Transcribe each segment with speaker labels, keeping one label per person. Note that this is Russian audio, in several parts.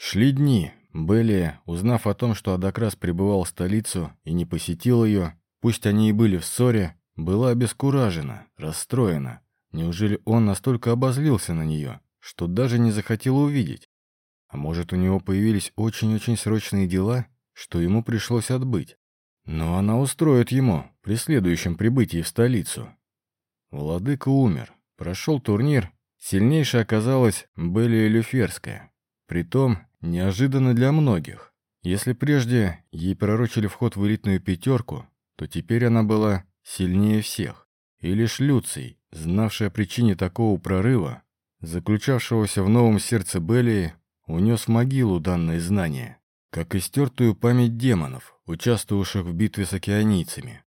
Speaker 1: Шли дни. Белли, узнав о том, что Адакрас прибывал в столицу и не посетил ее, пусть они и были в ссоре, была обескуражена, расстроена. Неужели он настолько обозлился на нее, что даже не захотел увидеть? А может, у него появились очень-очень срочные дела, что ему пришлось отбыть? Но она устроит ему при следующем прибытии в столицу. Владыка умер. Прошел турнир. Сильнейшей оказалась Белия Люферская. Притом, неожиданно для многих. Если прежде ей пророчили вход в элитную пятерку, то теперь она была сильнее всех. И лишь Люций, знавший о причине такого прорыва, заключавшегося в новом сердце Белии, унес в могилу данное знание, как и стертую память демонов, участвовавших в битве с океанийцами.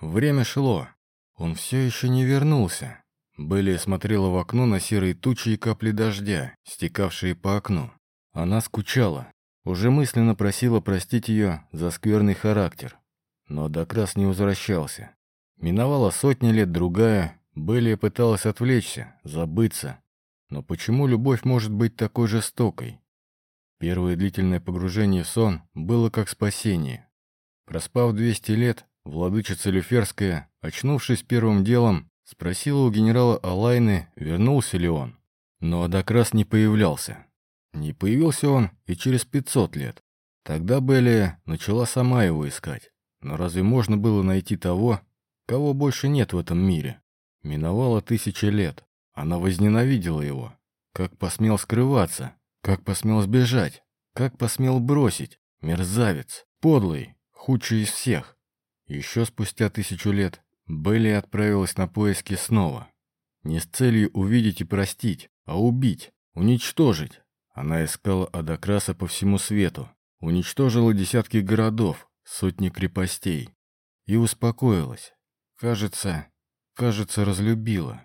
Speaker 1: Время шло. Он все еще не вернулся. Белли смотрела в окно на серые тучи и капли дождя, стекавшие по окну. Она скучала, уже мысленно просила простить ее за скверный характер. Но Докрас не возвращался. Миновала сотни лет другая, Белли пыталась отвлечься, забыться. Но почему любовь может быть такой жестокой? Первое длительное погружение в сон было как спасение. Проспав 200 лет, владычица Люферская, очнувшись первым делом, Спросила у генерала Алайны, вернулся ли он. Но Адакрас не появлялся. Не появился он и через 500 лет. Тогда Белия начала сама его искать. Но разве можно было найти того, кого больше нет в этом мире? Миновало тысячи лет. Она возненавидела его. Как посмел скрываться? Как посмел сбежать? Как посмел бросить? Мерзавец, подлый, худший из всех. Еще спустя тысячу лет Белли отправилась на поиски снова. Не с целью увидеть и простить, а убить, уничтожить. Она искала Адакраса по всему свету, уничтожила десятки городов, сотни крепостей. И успокоилась. Кажется, кажется, разлюбила.